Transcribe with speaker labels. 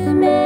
Speaker 1: Christmas.